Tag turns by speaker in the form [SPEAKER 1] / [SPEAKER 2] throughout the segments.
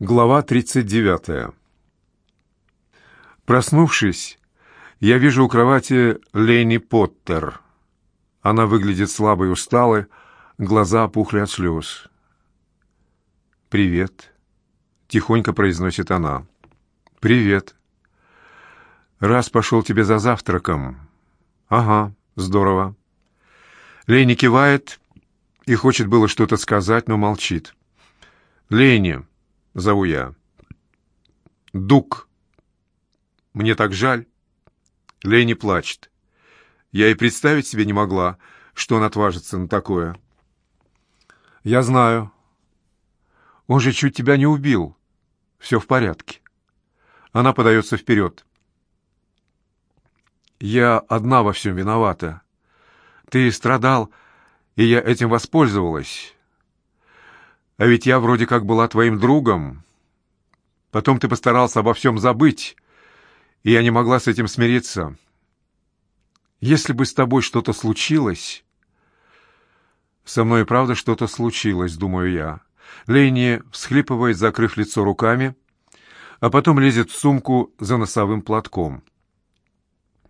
[SPEAKER 1] Глава 39. Проснувшись, я вижу у кровати Лени Поттер. Она выглядит слабой и усталой, глаза опухли от слез. «Привет», — тихонько произносит она. «Привет. Раз пошел тебе за завтраком». «Ага, здорово». Лени кивает и хочет было что-то сказать, но молчит. «Лени», — зову я. «Дук». «Мне так жаль». Лени плачет. Я и представить себе не могла, что он отважится на такое. «Я знаю. Он же чуть тебя не убил. Все в порядке». Она подается вперед. «Я одна во всем виновата. Ты страдал, и я этим воспользовалась. А ведь я вроде как была твоим другом. Потом ты постарался обо всем забыть, и я не могла с этим смириться. Если бы с тобой что-то случилось... Со мной, правда, что-то случилось, думаю я. Лейни всхлипывает, закрыв лицо руками, а потом лезет в сумку за носовым платком.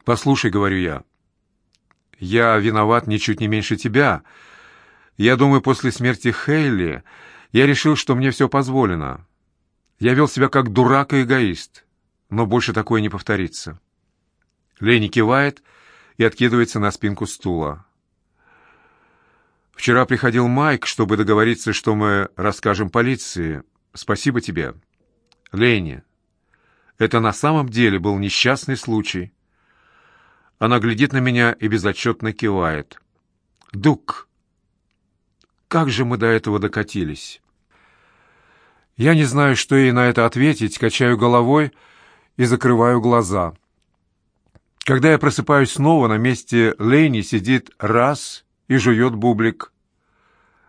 [SPEAKER 1] «Послушай», — говорю я, — «я виноват ничуть не меньше тебя. Я думаю, после смерти Хейли я решил, что мне все позволено. Я вел себя как дурак и эгоист, но больше такое не повторится». Лени кивает и откидывается на спинку стула. «Вчера приходил Майк, чтобы договориться, что мы расскажем полиции. Спасибо тебе. Лени, это на самом деле был несчастный случай». Она глядит на меня и безотчетно кивает. «Дук, как же мы до этого докатились?» Я не знаю, что ей на это ответить, качаю головой и закрываю глаза. Когда я просыпаюсь снова, на месте Лейни сидит раз и жует бублик.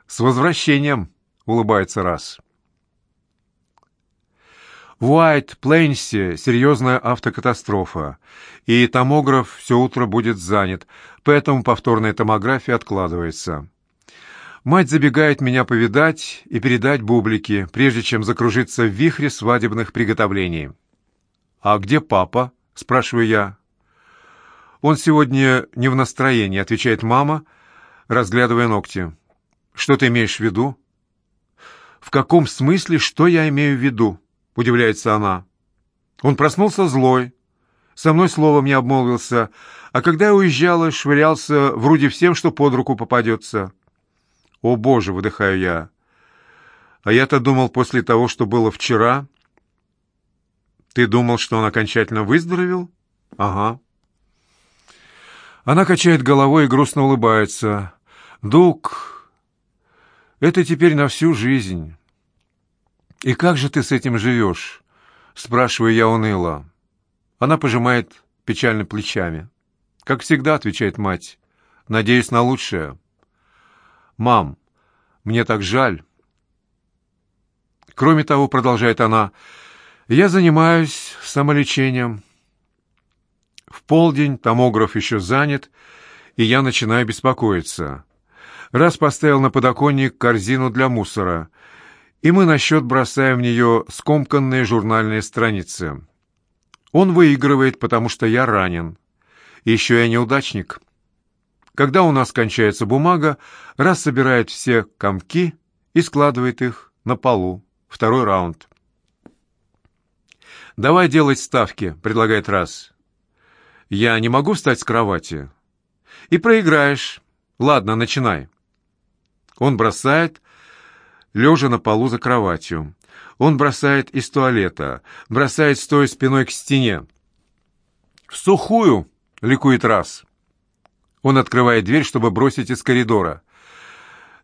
[SPEAKER 1] «С возвращением!» — улыбается раз. В Уайт-Плейнсе серьезная автокатастрофа, и томограф все утро будет занят, поэтому повторная томография откладывается. Мать забегает меня повидать и передать бублики, прежде чем закружиться в вихре свадебных приготовлений. «А где папа?» — спрашиваю я. «Он сегодня не в настроении», — отвечает мама, разглядывая ногти. «Что ты имеешь в виду?» «В каком смысле, что я имею в виду?» — удивляется она. «Он проснулся злой, со мной словом не обмолвился, а когда я уезжала, швырялся вроде всем, что под руку попадется». «О, Боже!» — выдыхаю я. «А я-то думал, после того, что было вчера...» «Ты думал, что он окончательно выздоровел?» «Ага». Она качает головой и грустно улыбается. «Дук, это теперь на всю жизнь». «И как же ты с этим живешь?» — спрашиваю я уныло. Она пожимает печально плечами. «Как всегда», — отвечает мать, — «надеюсь на лучшее». «Мам, мне так жаль». Кроме того, продолжает она, я занимаюсь самолечением. В полдень томограф еще занят, и я начинаю беспокоиться. Раз поставил на подоконник корзину для мусора, и мы на счет бросаем в нее скомканные журнальные страницы. Он выигрывает, потому что я ранен. Еще я неудачник. Когда у нас кончается бумага, раз собирает все комки и складывает их на полу. Второй раунд. «Давай делать ставки», — предлагает раз. «Я не могу встать с кровати». «И проиграешь. Ладно, начинай». Он бросает, лежа на полу за кроватью. Он бросает из туалета, бросает, стоя спиной к стене. «В сухую!» — ликует раз. Он открывает дверь, чтобы бросить из коридора.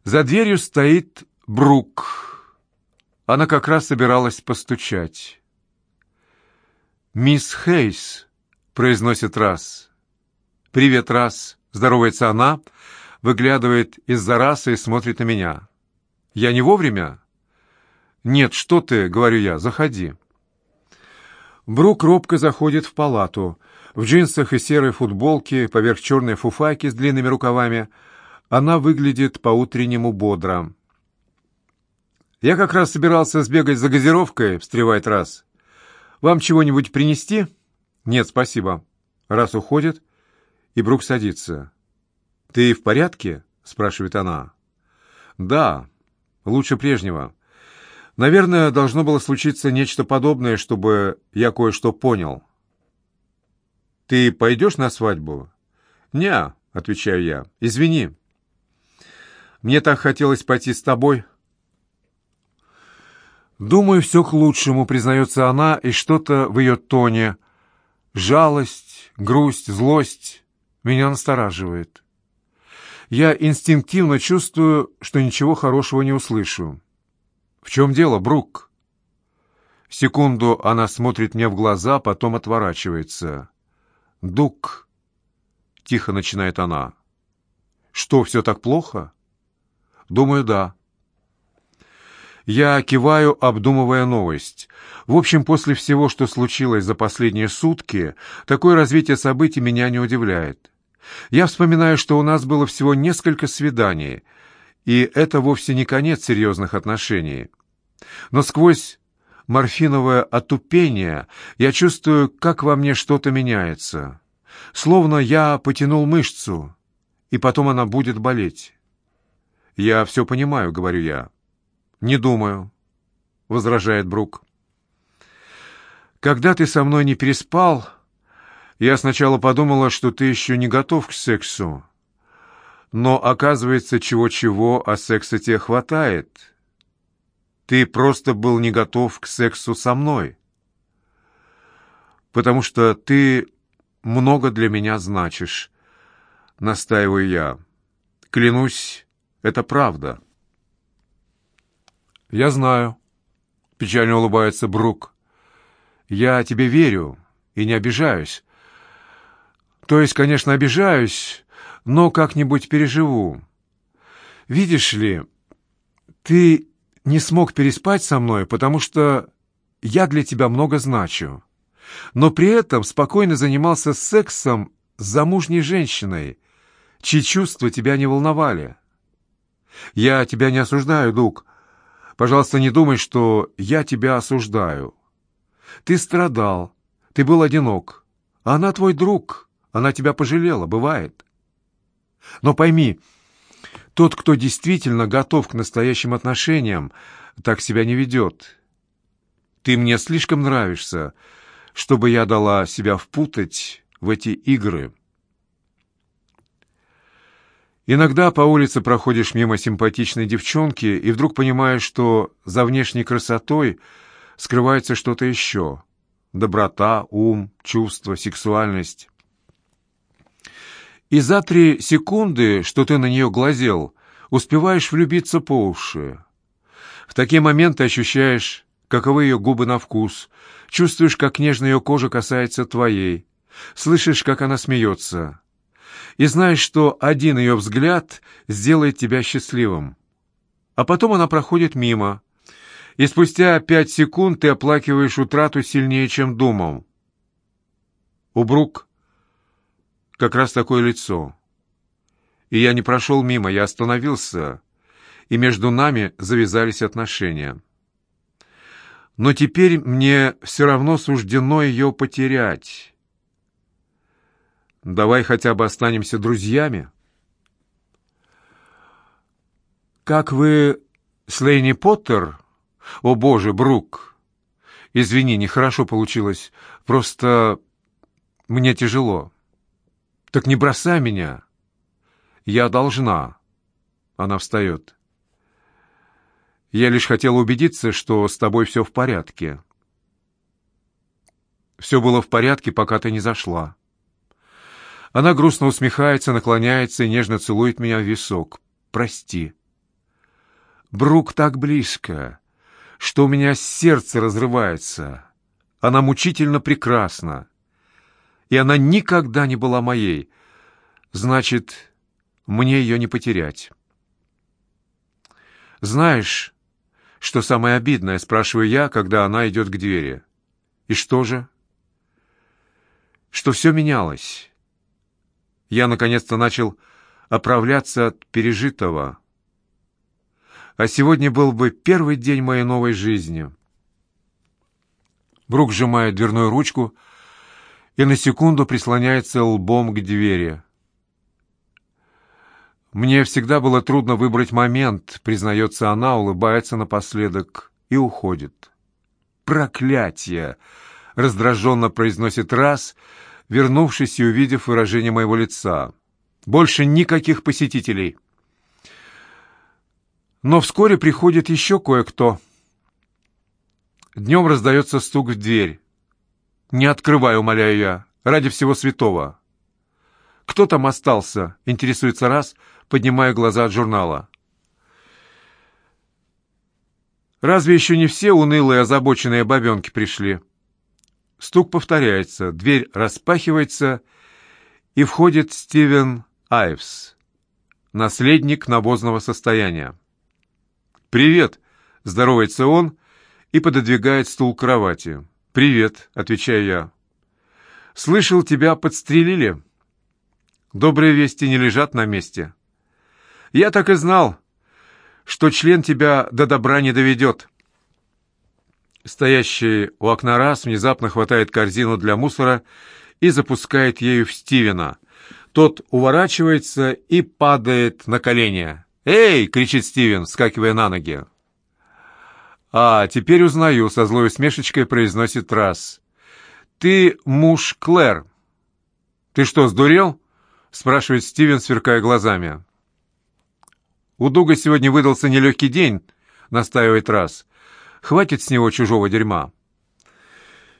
[SPEAKER 1] За дверью стоит Брук. Она как раз собиралась постучать. «Мисс Хейс», — произносит раз. «Привет, раз», — здоровается она, выглядывает из-за расы и смотрит на меня. «Я не вовремя?» «Нет, что ты», — говорю я, — «заходи». Брук робко заходит в палату — в джинсах и серой футболке, поверх черной фуфайки с длинными рукавами, она выглядит по-утреннему бодро. «Я как раз собирался сбегать за газировкой», — встревает раз. «Вам чего-нибудь принести?» «Нет, спасибо». Раз уходит, и Брук садится. «Ты в порядке?» — спрашивает она. «Да, лучше прежнего. Наверное, должно было случиться нечто подобное, чтобы я кое-что понял». «Ты пойдешь на свадьбу?» «Не», — отвечаю я. «Извини». «Мне так хотелось пойти с тобой». «Думаю, все к лучшему», — признается она, и что-то в ее тоне. Жалость, грусть, злость меня настораживает. Я инстинктивно чувствую, что ничего хорошего не услышу. «В чем дело, Брук?» Секунду она смотрит мне в глаза, потом отворачивается. «Дук», — тихо начинает она. «Что, все так плохо?» «Думаю, да». Я киваю, обдумывая новость. В общем, после всего, что случилось за последние сутки, такое развитие событий меня не удивляет. Я вспоминаю, что у нас было всего несколько свиданий, и это вовсе не конец серьезных отношений. Но сквозь морфиновое отупение я чувствую, как во мне что-то меняется. Словно я потянул мышцу, и потом она будет болеть. «Я все понимаю», — говорю я. «Не думаю», — возражает Брук. «Когда ты со мной не переспал, я сначала подумала, что ты еще не готов к сексу. Но, оказывается, чего-чего, а секса тебе хватает. Ты просто был не готов к сексу со мной. Потому что ты много для меня значишь, настаиваю я. Клянусь, это правда». «Я знаю», — печально улыбается Брук. «Я тебе верю и не обижаюсь. То есть, конечно, обижаюсь, но как-нибудь переживу. Видишь ли, ты не смог переспать со мной, потому что я для тебя много значу. Но при этом спокойно занимался сексом с замужней женщиной, чьи чувства тебя не волновали. Я тебя не осуждаю, Дуг, Пожалуйста, не думай, что я тебя осуждаю. Ты страдал, ты был одинок. Она твой друг, она тебя пожалела, бывает. Но пойми, тот, кто действительно готов к настоящим отношениям, так себя не ведет. Ты мне слишком нравишься, чтобы я дала себя впутать в эти игры». Иногда по улице проходишь мимо симпатичной девчонки и вдруг понимаешь, что за внешней красотой скрывается что-то еще. Доброта, ум, чувство, сексуальность. И за три секунды, что ты на нее глазел, успеваешь влюбиться по уши. В такие моменты ощущаешь, каковы ее губы на вкус, чувствуешь, как нежно ее кожа касается твоей, слышишь, как она смеется и знаешь, что один ее взгляд сделает тебя счастливым. А потом она проходит мимо, и спустя пять секунд ты оплакиваешь утрату сильнее, чем думал. У Брук как раз такое лицо. И я не прошел мимо, я остановился, и между нами завязались отношения. Но теперь мне все равно суждено ее потерять». Давай хотя бы останемся друзьями. Как вы с Лейни Поттер? О, боже, Брук! Извини, нехорошо получилось. Просто мне тяжело. Так не бросай меня. Я должна. Она встает. Я лишь хотела убедиться, что с тобой все в порядке. Все было в порядке, пока ты не зашла. Она грустно усмехается, наклоняется и нежно целует меня в висок. «Прости». Брук так близко, что у меня сердце разрывается. Она мучительно прекрасна. И она никогда не была моей. Значит, мне ее не потерять. «Знаешь, что самое обидное?» — спрашиваю я, когда она идет к двери. «И что же?» «Что все менялось». Я наконец-то начал оправляться от пережитого. а сегодня был бы первый день моей новой жизни. Брук сжимает дверную ручку и на секунду прислоняется лбом к двери. «Мне всегда было трудно выбрать момент», — признается она, улыбается напоследок и уходит. «Проклятие!» — раздраженно произносит раз, вернувшись и увидев выражение моего лица. «Больше никаких посетителей!» Но вскоре приходит еще кое-кто. Днем раздается стук в дверь. «Не открывай, умоляю я, ради всего святого». «Кто там остался?» — интересуется раз, поднимая глаза от журнала. «Разве еще не все унылые озабоченные бабенки пришли?» Стук повторяется, дверь распахивается, и входит Стивен Айвс, наследник навозного состояния. «Привет!» — здоровается он и пододвигает стул к кровати. «Привет!» — отвечаю я. «Слышал, тебя подстрелили?» «Добрые вести не лежат на месте». «Я так и знал, что член тебя до добра не доведет». Стоящий у окна раз внезапно хватает корзину для мусора и запускает ею в Стивена. Тот уворачивается и падает на колени. «Эй!» — кричит Стивен, вскакивая на ноги. «А, теперь узнаю», — со злой усмешечкой произносит раз. «Ты муж Клэр». «Ты что, сдурел?» — спрашивает Стивен, сверкая глазами. «У Дуга сегодня выдался нелегкий день», — настаивает раз. «Хватит с него чужого дерьма».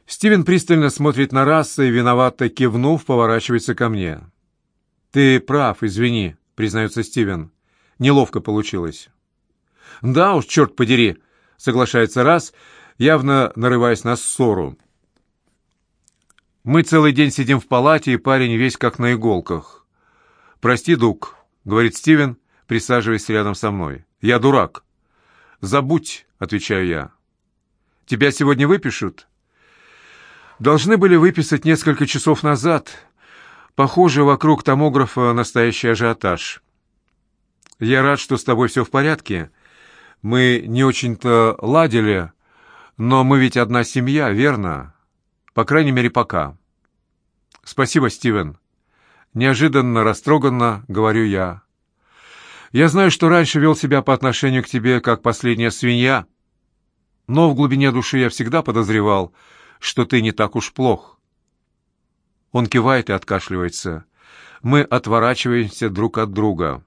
[SPEAKER 1] Стивен пристально смотрит на Расса и, виновато кивнув, поворачивается ко мне. «Ты прав, извини», — признается Стивен. Неловко получилось. «Да уж, черт подери!» — соглашается раз, явно нарываясь на ссору. «Мы целый день сидим в палате, и парень весь как на иголках». «Прости, Дуг», — говорит Стивен, присаживаясь рядом со мной. «Я дурак». «Забудь», — отвечаю я. «Тебя сегодня выпишут?» «Должны были выписать несколько часов назад. Похоже, вокруг томографа настоящий ажиотаж». Я рад, что с тобой все в порядке. Мы не очень-то ладили, но мы ведь одна семья, верно? По крайней мере, пока. Спасибо, Стивен. Неожиданно, растроганно, говорю я. Я знаю, что раньше вел себя по отношению к тебе как последняя свинья, но в глубине души я всегда подозревал, что ты не так уж плох. Он кивает и откашливается. Мы отворачиваемся друг от друга.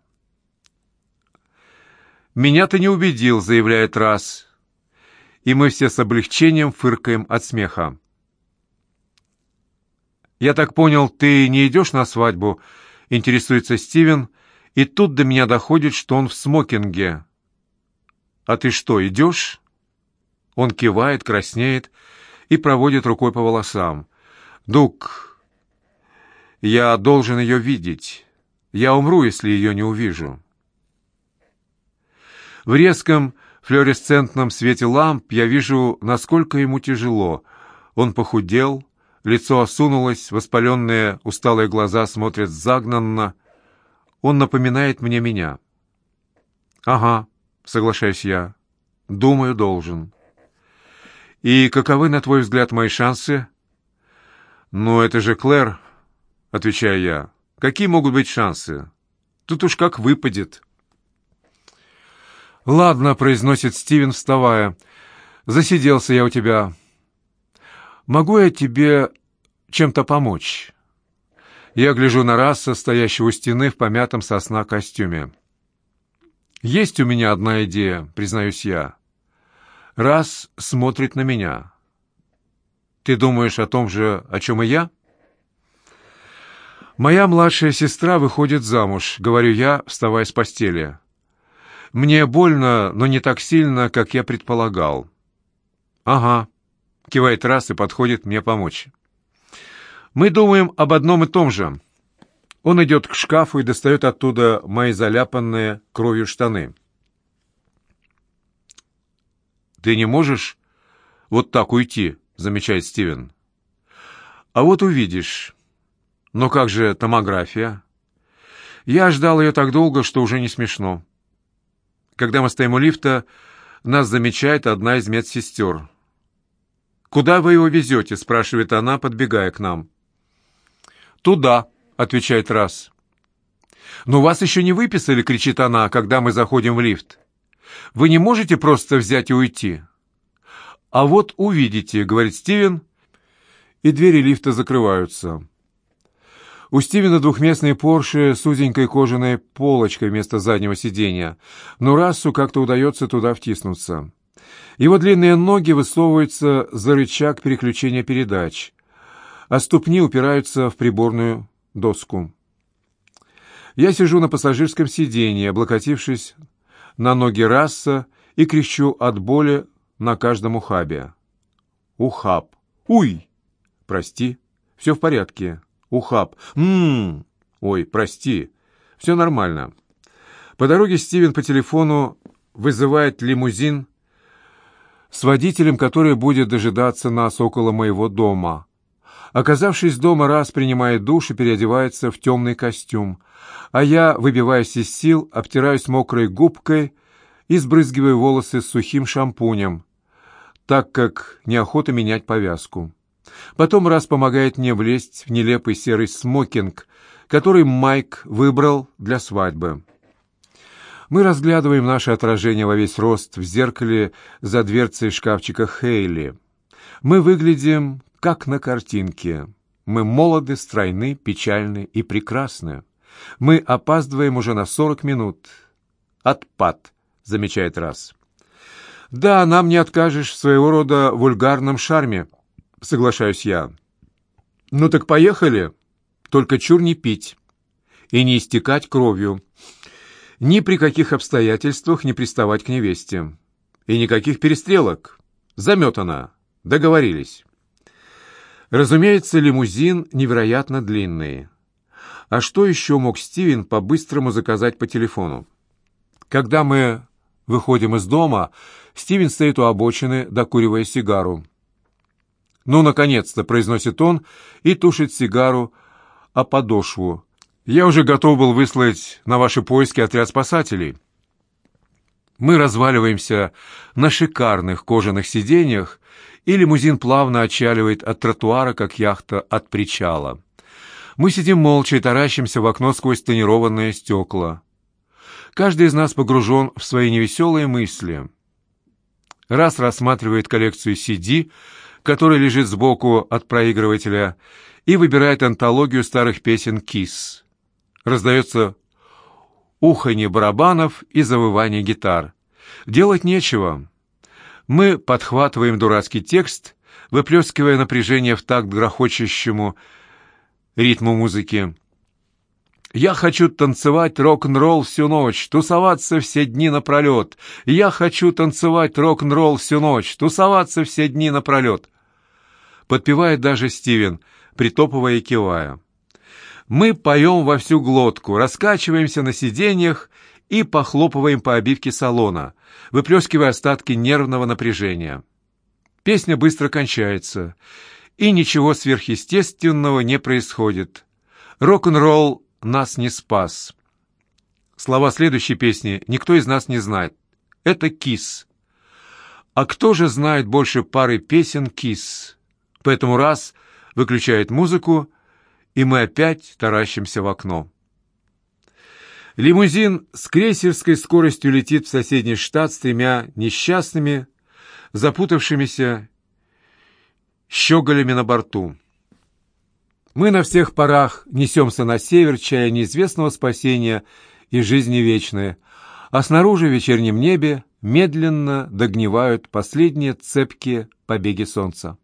[SPEAKER 1] «Меня ты не убедил», — заявляет раз. И мы все с облегчением фыркаем от смеха. «Я так понял, ты не идешь на свадьбу?» — интересуется Стивен, и тут до меня доходит, что он в смокинге. «А ты что, идешь?» Он кивает, краснеет и проводит рукой по волосам. «Дук, я должен ее видеть. Я умру, если ее не увижу». В резком флуоресцентном свете ламп я вижу, насколько ему тяжело. Он похудел, лицо осунулось, воспаленные усталые глаза смотрят загнанно. Он напоминает мне меня. «Ага», — соглашаюсь я, — «думаю, должен». «И каковы, на твой взгляд, мои шансы?» «Ну, это же Клэр», — отвечаю я. «Какие могут быть шансы? Тут уж как выпадет». «Ладно», — произносит Стивен, вставая. «Засиделся я у тебя. Могу я тебе чем-то помочь?» Я гляжу на Расса, стоящего у стены в помятом сосна костюме. «Есть у меня одна идея», — признаюсь я. Расс смотрит на меня. «Ты думаешь о том же, о чем и я?» «Моя младшая сестра выходит замуж», — говорю я, вставая с постели. Мне больно, но не так сильно, как я предполагал. Ага, кивает раз и подходит мне помочь. Мы думаем об одном и том же. Он идет к шкафу и достает оттуда мои заляпанные кровью штаны. «Ты не можешь вот так уйти», — замечает Стивен. «А вот увидишь. Но как же томография?» Я ждал ее так долго, что уже не смешно. Когда мы стоим у лифта, нас замечает одна из медсестер. «Куда вы его везете?» — спрашивает она, подбегая к нам. «Туда», — отвечает раз. «Но вас еще не выписали», — кричит она, когда мы заходим в лифт. «Вы не можете просто взять и уйти?» «А вот увидите», — говорит Стивен, и двери лифта закрываются. У Стивена двухместные Порше с узенькой кожаной полочкой вместо заднего сиденья, но Рассу как-то удается туда втиснуться. Его длинные ноги высовываются за рычаг переключения передач, а ступни упираются в приборную доску. Я сижу на пассажирском сиденье, облокотившись на ноги Расса и кричу от боли на каждом ухабе. Ухаб. Уй! Прости. Все в порядке. Ухаб. Ммм. Ой, прости. Все нормально. По дороге Стивен по телефону вызывает лимузин с водителем, который будет дожидаться нас около моего дома. Оказавшись дома, раз принимает душ и переодевается в темный костюм, а я, выбиваясь из сил, обтираюсь мокрой губкой и сбрызгиваю волосы сухим шампунем, так как неохота менять повязку. Потом раз помогает мне влезть в нелепый серый смокинг, который Майк выбрал для свадьбы. Мы разглядываем наше отражение во весь рост в зеркале за дверцей шкафчика Хейли. Мы выглядим, как на картинке. Мы молоды, стройны, печальны и прекрасны. Мы опаздываем уже на сорок минут. Отпад, замечает раз. Да, нам не откажешь в своего рода вульгарном шарме, соглашаюсь я. Ну так поехали. Только чур не пить и не истекать кровью. Ни при каких обстоятельствах не приставать к невесте. И никаких перестрелок. Заметано. Договорились. Разумеется, лимузин невероятно длинный. А что еще мог Стивен по-быстрому заказать по телефону? Когда мы выходим из дома, Стивен стоит у обочины, докуривая сигару. «Ну, наконец-то!» — произносит он и тушит сигару о подошву. «Я уже готов был выслать на ваши поиски отряд спасателей». Мы разваливаемся на шикарных кожаных сиденьях, и лимузин плавно отчаливает от тротуара, как яхта от причала. Мы сидим молча и таращимся в окно сквозь тонированные стекла. Каждый из нас погружен в свои невеселые мысли. Раз рассматривает коллекцию CD — который лежит сбоку от проигрывателя, и выбирает антологию старых песен «Кис». Раздается уханье барабанов и завывание гитар. Делать нечего. Мы подхватываем дурацкий текст, выплескивая напряжение в такт грохочущему ритму музыки. Я хочу танцевать рок-н-ролл всю ночь, тусоваться все дни напролет. Я хочу танцевать рок-н-ролл всю ночь, тусоваться все дни напролет. Подпевает даже Стивен, притопывая и кивая. Мы поем во всю глотку, раскачиваемся на сиденьях и похлопываем по обивке салона, выплескивая остатки нервного напряжения. Песня быстро кончается, и ничего сверхъестественного не происходит. Рок-н-ролл нас не спас. Слова следующей песни никто из нас не знает. Это «Кис». А кто же знает больше пары песен «Кис»? Поэтому раз выключает музыку, и мы опять таращимся в окно. Лимузин с крейсерской скоростью летит в соседний штат с тремя несчастными, запутавшимися щеголями на борту. Мы на всех парах несемся на север, чая неизвестного спасения и жизни вечной, а снаружи в вечернем небе медленно догнивают последние цепкие побеги солнца.